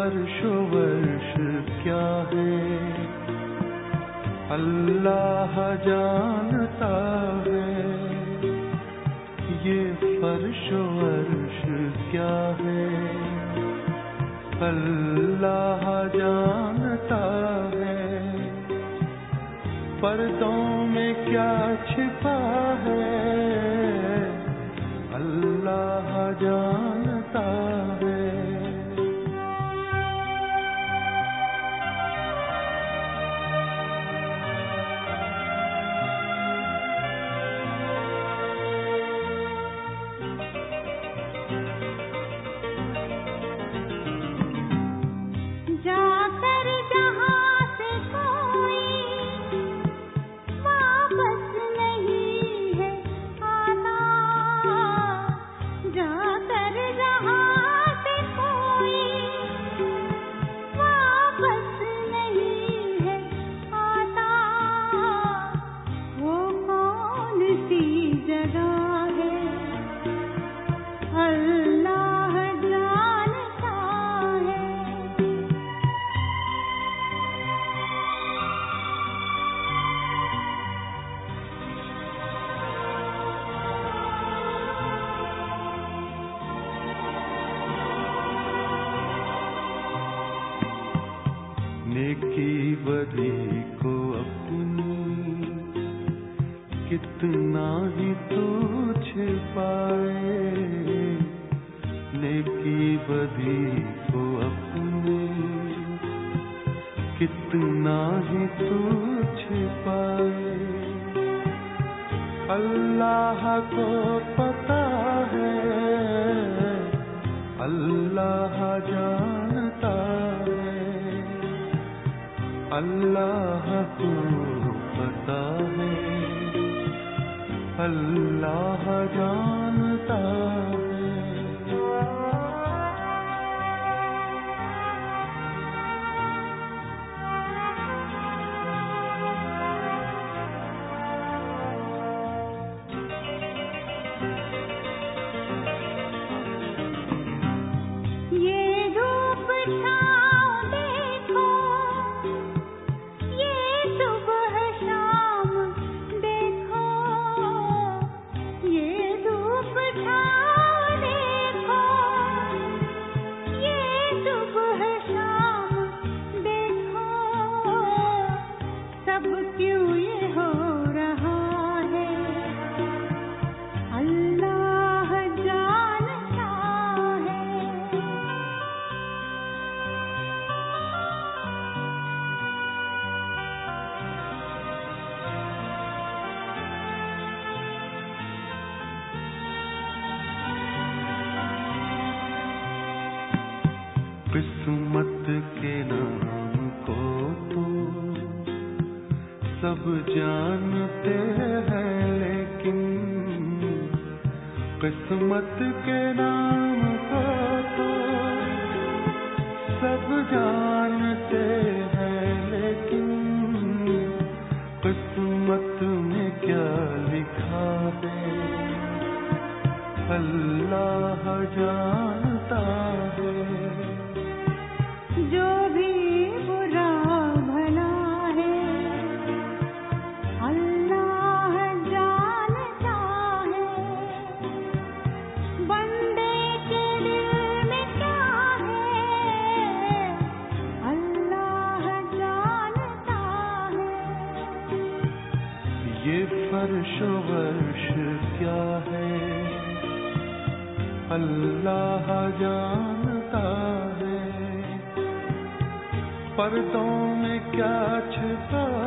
فرش و ورش کیا ہے؟ اللہ جانتا ہے یہ فرش و ورش کیا ہے؟ اللہ جانتا ہے پردوں میں کیا چھپا ہے؟ اللہ جانتا نیکی بدی کو اپنی کتنا ہی تو چھپائے، نیکی بدی کو اپنی کتنا ہی تو چھپائے۔ اللہ کو پتا ہے، اللہ جانتا اللہ کو پتا ہے اللہ جانتا قسمت کے نام کو تو سب جانتے ہیں، لیکن قسمت کے نام کو تو سب جانتے عرش و ورش کیا ہے؟ اللہ جانتا ہے۔ پردوں میں کیا چھپا